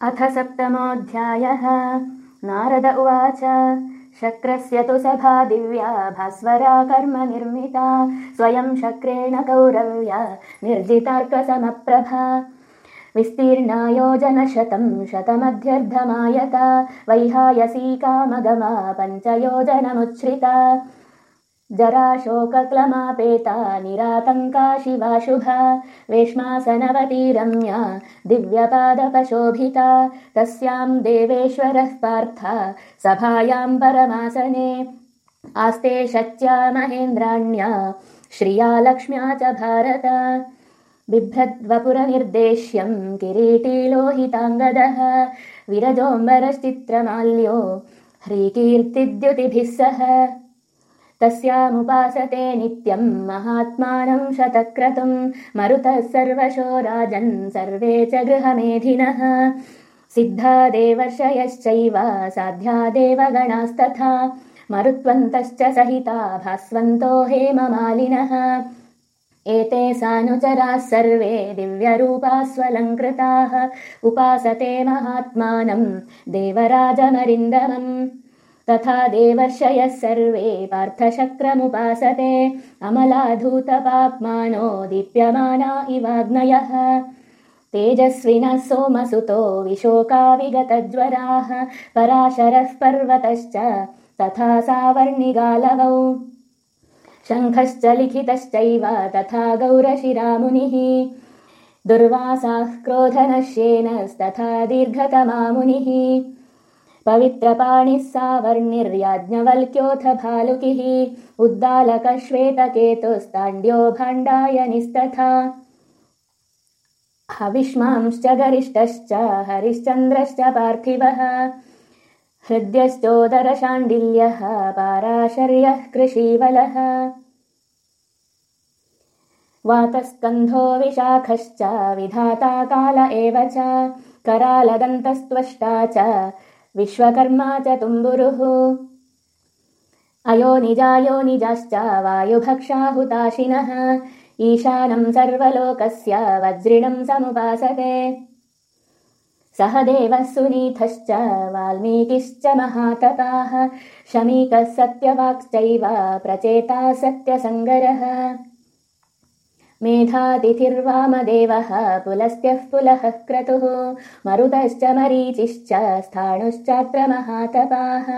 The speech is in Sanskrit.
अथ सप्तमोऽध्यायः। नारद उवाच शक्रस्य तु सभा दिव्या भास्वरा कर्म निर्मिता स्वयं शक्रेण कौरव्या निर्जितार्कसमप्रभा। विस्तीर्णा योजनशतं शतमध्यर्धमायता वैहायसी कामगमा पञ्चयोजनमुच्छ्रिता जराशोकक्लमापेता निरातङ्का शिवाशुभा वेश्मासनवती रम्या दिव्यपादपशोभिता। तस्यां देवेश्वरः पार्था सभायां परमासने। आस्ते शच्या महेन्द्राण्या श्रिया लक्ष्म्या च भारत। बिभ्रद्वपुरनिर्देश्यम् किरीटीलोहिताङ्गदः विरजोऽम्बरश्चित्रमाल्यो ह्रीकीर्तिद्युतिभिः सह तस्यामुपासते नित्यम् महात्मानम् शतक्रतुम् मरुतः सर्वशो राजन् सर्वे च गृहमेधिनः। सिद्धा देवर्षयश्चैव साध्या देवगणास्तथा मरुत्वन्तश्च सहिता भास्वन्तो हेममालिनः। एते सानुचराः सर्वे दिव्यरूपा स्वलङ्कृताः उपासते महात्मानम् देवराजमरिन्दमम् तथा देवर्षयः सर्वे पार्थशक्रमुपासते। अमलाधूतपाप्मानो दीप्यमाना इवाग्नयः तेजस्विनः सोमसुतो विशोका विगतज्वराः पराशरः पर्वतश्च तथा सावर्णिगालवौ। शङ्खश्च लिखितश्चैव तथा गौरशिरामुनिः। दुर्वासाः क्रोधनश्येनस्तथा दीर्घतमामुनिः पवित्रपाणिः सावर्णिर्याज्ञवल्क्योऽथ भालुकिः उद्दालकश्वेतकेतुस्ताण्ड्यो भाण्डायनिस्तथा। हविष्मांश्च गरिष्ठश्च हरिश्चन्द्रश्च पार्थिवः। हृद्यश्चोदरशाण्डिल्यः पाराशर्यः कृषीवलः। वातस्कन्धो विशाखश्च विधाता काल एव च। करालदन्तस्त्वष्टा च विश्वकर्मा च तुम्बुरुः। अयो निजायो निजाश्च वायुभक्षाहुताशिनः। ईशानम् सर्वलोकस्य वज्रिणम् समुपासते। सह देवः सुनीथश्च वाल्मीकिश्च महातपाः। शमीकः सत्यवाक्श्चैव प्रचेता सत्यसङ्गरः मेधातिथिर्वामदेवः पुलस्त्यः पुलः क्रतुः मरुतश्च मरीचिश्च स्थाणुश्चात्र महातपाः